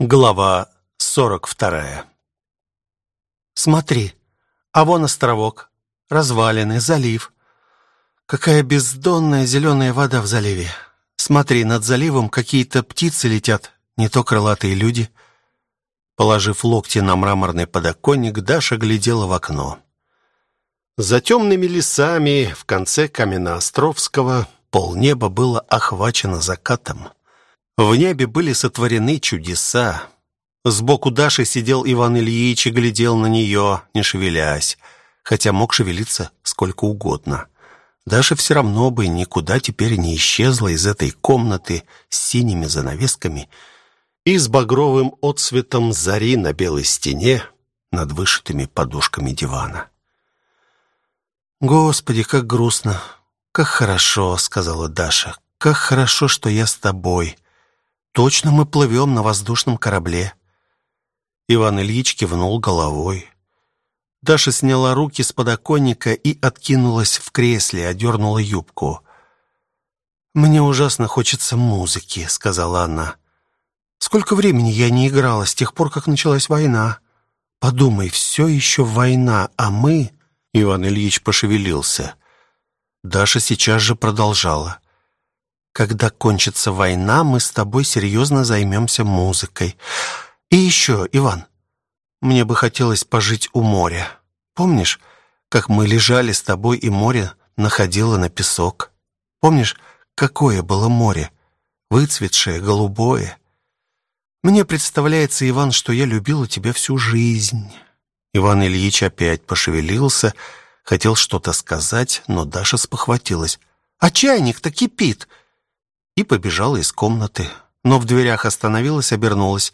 Глава сорок вторая «Смотри, а вон островок, развалины, залив. Какая бездонная зеленая вода в заливе. Смотри, над заливом какие-то птицы летят, не то крылатые люди». Положив локти на мраморный подоконник, Даша глядела в окно. За темными лесами в конце Каменноостровского полнеба было охвачено закатом. В небе были сотворены чудеса. Сбоку Даши сидел Иван Ильич и глядел на нее, не шевелясь, хотя мог шевелиться сколько угодно. Даша все равно бы никуда теперь не исчезла из этой комнаты с синими занавесками и с багровым отсветом зари на белой стене над вышитыми подушками дивана. «Господи, как грустно! Как хорошо!» — сказала Даша. «Как хорошо, что я с тобой. Точно мы плывем на воздушном корабле». Иван Ильич кивнул головой. Даша сняла руки с подоконника и откинулась в кресле, одернула юбку. «Мне ужасно хочется музыки», — сказала она. «Сколько времени я не играла с тех пор, как началась война? Подумай, все еще война, а мы...» Иван Ильич пошевелился. Даша сейчас же продолжала. «Когда кончится война, мы с тобой серьезно займемся музыкой. И еще, Иван, мне бы хотелось пожить у моря. Помнишь, как мы лежали с тобой, и море находило на песок? Помнишь, какое было море? Выцветшее, голубое. Мне представляется, Иван, что я любила тебя всю жизнь». Иван Ильич опять пошевелился, хотел что-то сказать, но Даша спохватилась. «А чайник-то кипит!» И побежала из комнаты, но в дверях остановилась, обернулась.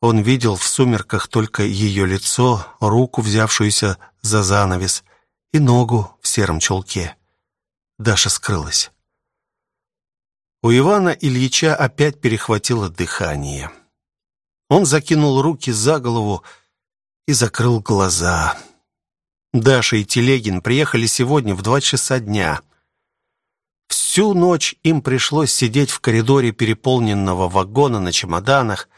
Он видел в сумерках только ее лицо, руку, взявшуюся за занавес, и ногу в сером чулке. Даша скрылась. У Ивана Ильича опять перехватило дыхание. Он закинул руки за голову, и закрыл глаза. Даша и Телегин приехали сегодня в два часа дня. Всю ночь им пришлось сидеть в коридоре переполненного вагона на чемоданах.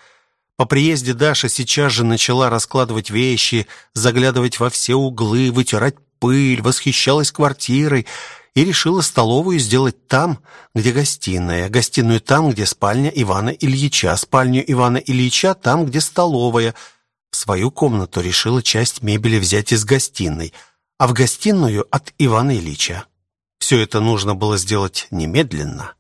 По приезде Даша сейчас же начала раскладывать вещи, заглядывать во все углы, вытирать пыль, восхищалась квартирой и решила столовую сделать там, где гостиная, гостиную там, где спальня Ивана Ильича, спальню Ивана Ильича там, где столовая – в свою комнату решила часть мебели взять из гостиной, а в гостиную от Ивана Ильича. Все это нужно было сделать немедленно.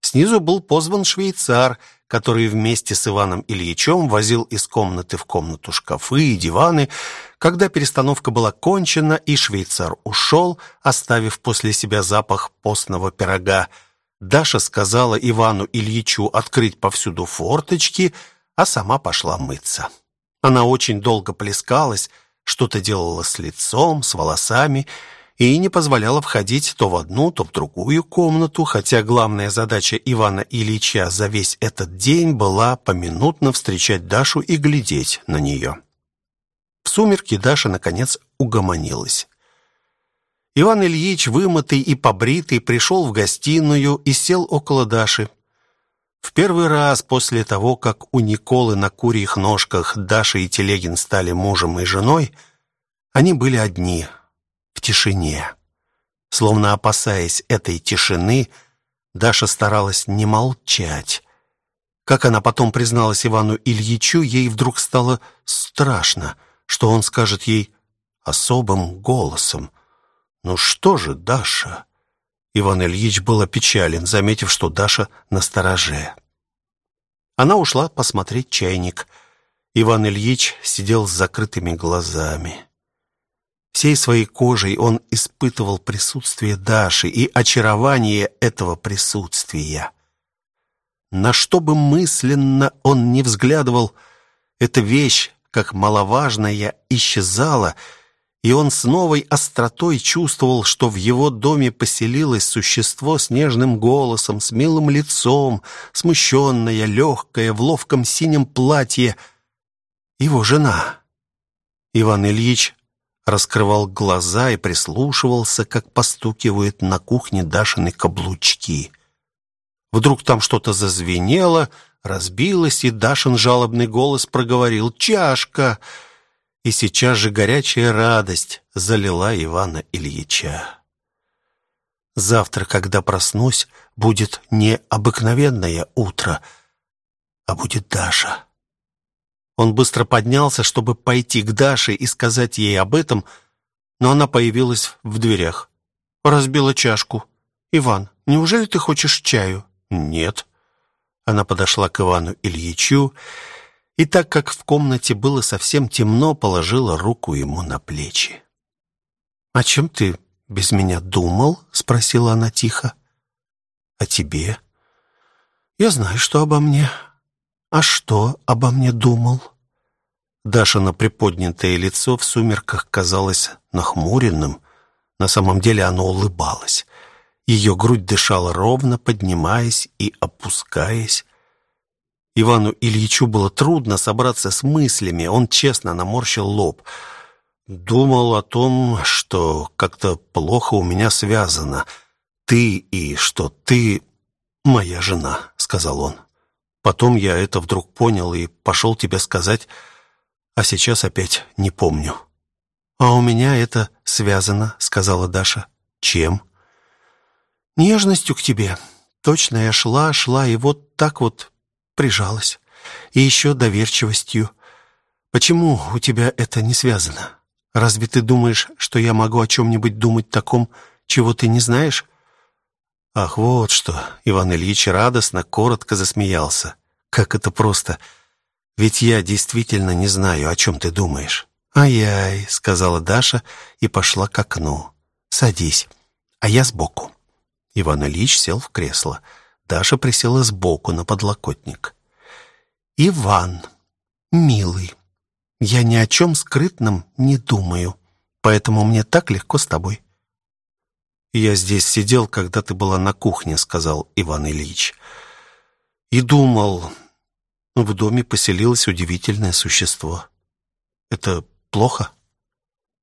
Снизу был позван швейцар, который вместе с Иваном Ильичем возил из комнаты в комнату шкафы и диваны. Когда перестановка была кончена и швейцар ушел, оставив после себя запах постного пирога, Даша сказала Ивану Ильичу открыть повсюду форточки, а сама пошла мыться. Она очень долго плескалась, что-то делала с лицом, с волосами и не позволяла входить то в одну, то в другую комнату, хотя главная задача Ивана Ильича за весь этот день была поминутно встречать Дашу и глядеть на нее. В сумерки Даша, наконец, угомонилась. Иван Ильич, вымытый и побритый, пришел в гостиную и сел около Даши. В первый раз после того, как у Николы на курьих ножках Даша и Телегин стали мужем и женой, они были одни, тишине. Словно опасаясь этой тишины, Даша старалась не молчать. Как она потом призналась Ивану Ильичу, ей вдруг стало страшно, что он скажет ей особым голосом. «Ну что же, Даша?» Иван Ильич был опечален, заметив, что Даша на стороже. Она ушла посмотреть чайник. Иван Ильич сидел с закрытыми глазами. Всей своей кожей он испытывал присутствие Даши и очарование этого присутствия. На что бы мысленно он не взглядывал, эта вещь, как маловажная, исчезала — и он с новой остротой чувствовал, что в его доме поселилось существо с нежным голосом, с милым лицом, смущенное, легкое, в ловком синем платье. Его жена. Иван Ильич раскрывал глаза и прислушивался, как постукивают на кухне Дашины каблучки. Вдруг там что-то зазвенело, разбилась, и Дашин жалобный голос проговорил «Чашка!» И сейчас же горячая радость залила Ивана Ильича. Завтра, когда проснусь, будет не обыкновенное утро, а будет Даша. Он быстро поднялся, чтобы пойти к Даше и сказать ей об этом, но она появилась в дверях. Разбила чашку. «Иван, неужели ты хочешь чаю?» «Нет». Она подошла к Ивану Ильичу и, так как в комнате было совсем темно, положила руку ему на плечи. «О чем ты без меня думал?» — спросила она тихо. «О тебе?» «Я знаю, что обо мне. А что обо мне думал?» Даша на приподнятое лицо в сумерках казалось нахмуренным. На самом деле оно улыбалось. Ее грудь дышала ровно, поднимаясь и опускаясь. Ивану Ильичу было трудно собраться с мыслями. Он честно наморщил лоб. «Думал о том, что как-то плохо у меня связано. Ты и что ты моя жена», — сказал он. «Потом я это вдруг понял и пошел тебе сказать, а сейчас опять не помню». «А у меня это связано», — сказала Даша. «Чем?» «Нежностью к тебе. Точно я шла, шла, и вот так вот прижалась. И еще доверчивостью. Почему у тебя это не связано? Разве ты думаешь, что я могу о чем-нибудь думать таком, чего ты не знаешь?» «Ах, вот что!» — Иван Ильич радостно, коротко засмеялся. «Как это просто! Ведь я действительно не знаю, о чем ты думаешь». «Ай-яй», — сказала Даша и пошла к окну. «Садись, а я сбоку». Иван Ильич сел в кресло. Даша присела сбоку на подлокотник. «Иван, милый, я ни о чем скрытном не думаю, поэтому мне так легко с тобой». «Я здесь сидел, когда ты была на кухне», — сказал Иван Ильич. «И думал, в доме поселилось удивительное существо. Это плохо?»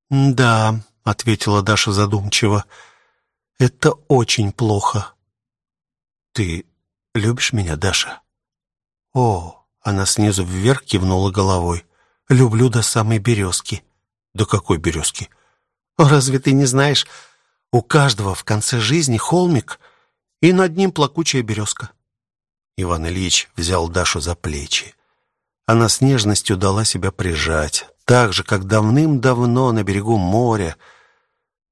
«Да», — ответила Даша задумчиво, — «это очень плохо». «Ты любишь меня, Даша?» «О!» — она снизу вверх кивнула головой. «Люблю до самой березки». «До какой березки?» «Разве ты не знаешь, у каждого в конце жизни холмик, и над ним плакучая березка?» Иван Ильич взял Дашу за плечи. Она с нежностью дала себя прижать так же, как давным-давно на берегу моря.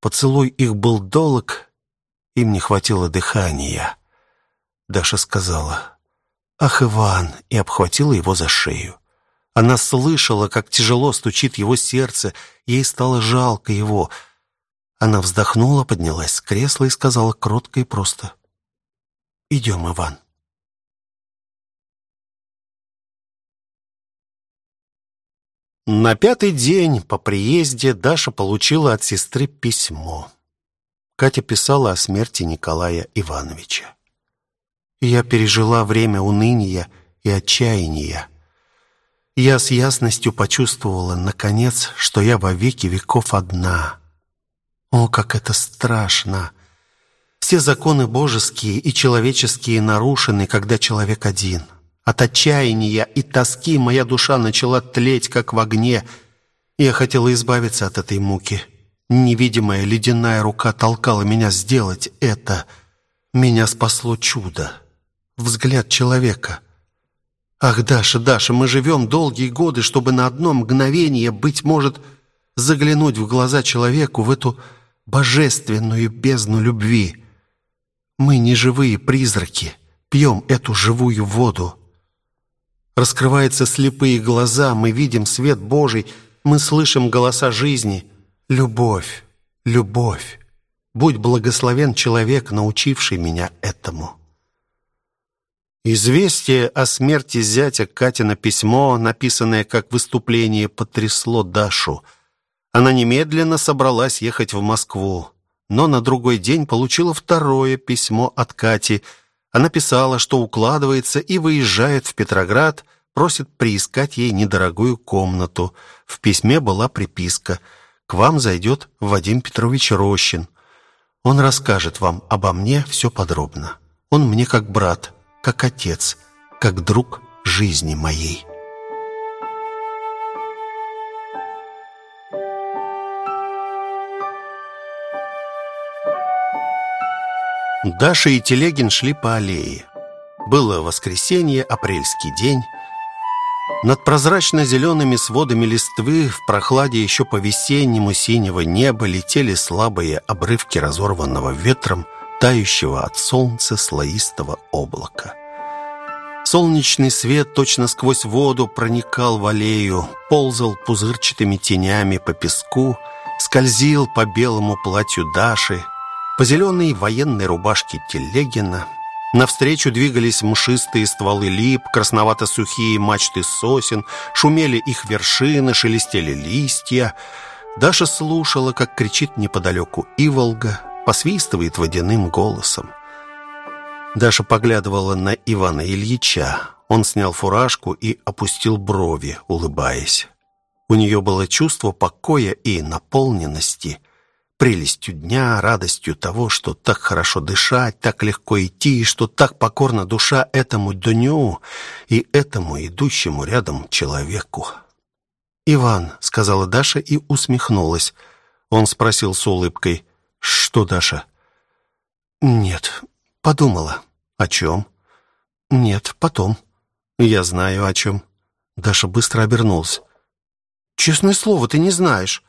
Поцелуй их был долг, им не хватило дыхания. Даша сказала «Ах, Иван!» и обхватила его за шею. Она слышала, как тяжело стучит его сердце, ей стало жалко его. Она вздохнула, поднялась с кресла и сказала кротко и просто «Идем, Иван». На пятый день по приезде Даша получила от сестры письмо. Катя писала о смерти Николая Ивановича. «Я пережила время уныния и отчаяния. Я с ясностью почувствовала, наконец, что я во веки веков одна. О, как это страшно! Все законы божеские и человеческие нарушены, когда человек один». От отчаяния и тоски моя душа начала тлеть, как в огне. Я хотела избавиться от этой муки. Невидимая ледяная рука толкала меня сделать это. Меня спасло чудо. Взгляд человека. Ах, Даша, Даша, мы живем долгие годы, чтобы на одно мгновение, быть может, заглянуть в глаза человеку, в эту божественную бездну любви. Мы не живые призраки, пьем эту живую воду. Раскрываются слепые глаза, мы видим свет Божий, мы слышим голоса жизни. Любовь, любовь. Будь благословен человек, научивший меня этому. Известие о смерти зятя Катина письмо, написанное как выступление, потрясло Дашу. Она немедленно собралась ехать в Москву, но на другой день получила второе письмо от Кати – она писала, что укладывается и выезжает в Петроград, просит приискать ей недорогую комнату. В письме была приписка «К вам зайдет Вадим Петрович Рощин. Он расскажет вам обо мне все подробно. Он мне как брат, как отец, как друг жизни моей. Даша и Телегин шли по аллее. Было воскресенье, апрельский день. Над прозрачно-зелеными сводами листвы в прохладе еще по-весеннему синего неба летели слабые обрывки разорванного ветром, тающего от солнца слоистого облака. Солнечный свет точно сквозь воду проникал в аллею, ползал пузырчатыми тенями по песку, скользил по белому платью Даши, по зеленой военной рубашке Телегина навстречу двигались мшистые стволы лип, красновато-сухие мачты сосен, шумели их вершины, шелестели листья. Даша слушала, как кричит неподалеку Иволга, посвистывает водяным голосом. Даша поглядывала на Ивана Ильича. Он снял фуражку и опустил брови, улыбаясь. У нее было чувство покоя и наполненности – прелестью дня, радостью того, что так хорошо дышать, так легко идти, и что так покорна душа этому дню и этому идущему рядом человеку. «Иван», — сказала Даша и усмехнулась. Он спросил с улыбкой, «Что, Даша?» «Нет, подумала». «О чем?» «Нет, потом». «Я знаю, о чем». Даша быстро обернулась. «Честное слово, ты не знаешь».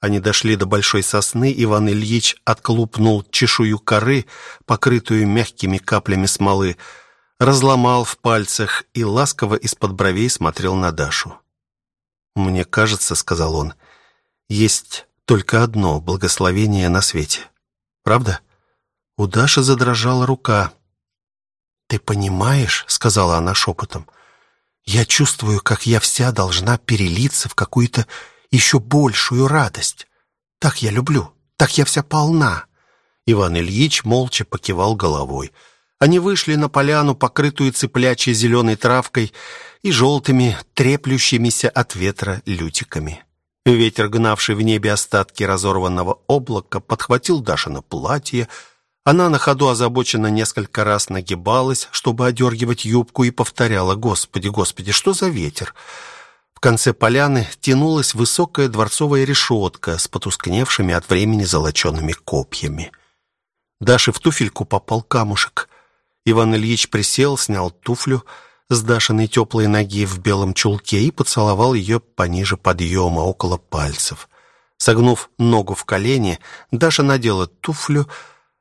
Они дошли до большой сосны, Иван Ильич отклупнул чешую коры, покрытую мягкими каплями смолы, разломал в пальцах и ласково из-под бровей смотрел на Дашу. «Мне кажется, — сказал он, — есть только одно благословение на свете. Правда?» У Даши задрожала рука. «Ты понимаешь, — сказала она шепотом, — я чувствую, как я вся должна перелиться в какую-то еще большую радость. Так я люблю, так я вся полна». Иван Ильич молча покивал головой. Они вышли на поляну, покрытую цыплячьей зеленой травкой и желтыми, треплющимися от ветра лютиками. Ветер, гнавший в небе остатки разорванного облака, подхватил Дашино платье. Она на ходу озабоченно несколько раз нагибалась, чтобы одергивать юбку, и повторяла «Господи, Господи, что за ветер?» В конце поляны тянулась высокая дворцовая решетка с потускневшими от времени золочеными копьями. Даше в туфельку попал камушек. Иван Ильич присел, снял туфлю с Дашиной теплой ноги в белом чулке и поцеловал ее пониже подъема, около пальцев. Согнув ногу в колени, Даша надела туфлю,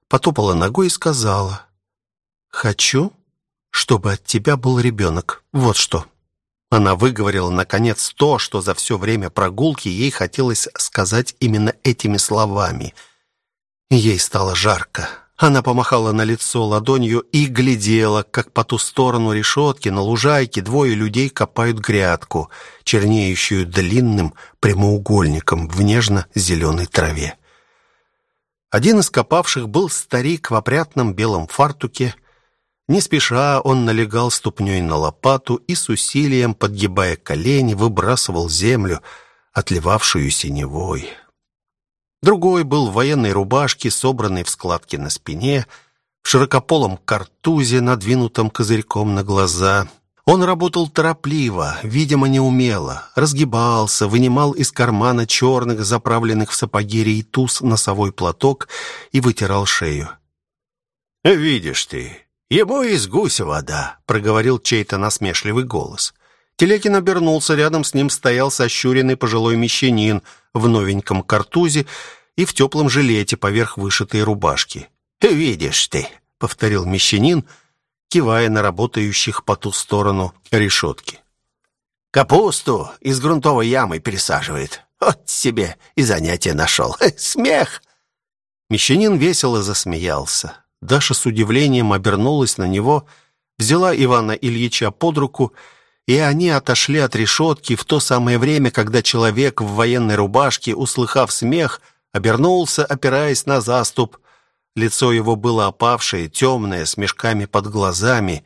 потопала ногой и сказала, «Хочу, чтобы от тебя был ребенок. Вот что». Она выговорила, наконец, то, что за все время прогулки ей хотелось сказать именно этими словами. Ей стало жарко. Она помахала на лицо ладонью и глядела, как по ту сторону решетки на лужайке двое людей копают грядку, чернеющую длинным прямоугольником в нежно-зеленой траве. Один из копавших был старик в опрятном белом фартуке, не спеша он налегал ступней на лопату и с усилием, подгибая колени, выбрасывал землю, отливавшую синевой. Другой был в военной рубашке, собранной в складки на спине, в широкополом картузе, надвинутом козырьком на глаза. Он работал торопливо, видимо, неумело, разгибался, вынимал из кармана черных, заправленных в сапоги рейтуз носовой платок и вытирал шею. «Видишь ты, «Ему из гуся вода», — проговорил чей-то насмешливый голос. Телекин обернулся, рядом с ним стоял сощуренный пожилой мещанин в новеньком картузе и в теплом жилете поверх вышитой рубашки. «Видишь ты», — повторил мещанин, кивая на работающих по ту сторону решетки. «Капусту из грунтовой ямы пересаживает. Вот себе и занятие нашел. Смех!» Мещанин весело засмеялся. Даша с удивлением обернулась на него, взяла Ивана Ильича под руку, и они отошли от решетки в то самое время, когда человек в военной рубашке, услыхав смех, обернулся, опираясь на заступ. Лицо его было опавшее, темное, с мешками под глазами,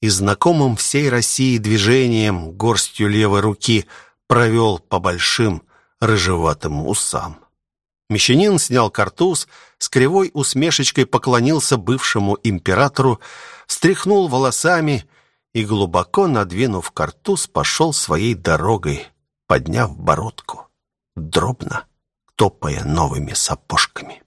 и знакомым всей России движением, горстью левой руки, провел по большим рыжеватым усам. Мещанин снял картуз, с кривой усмешечкой поклонился бывшему императору, стряхнул волосами и, глубоко надвинув картуз, пошел своей дорогой, подняв бородку, дробно топая новыми сапожками.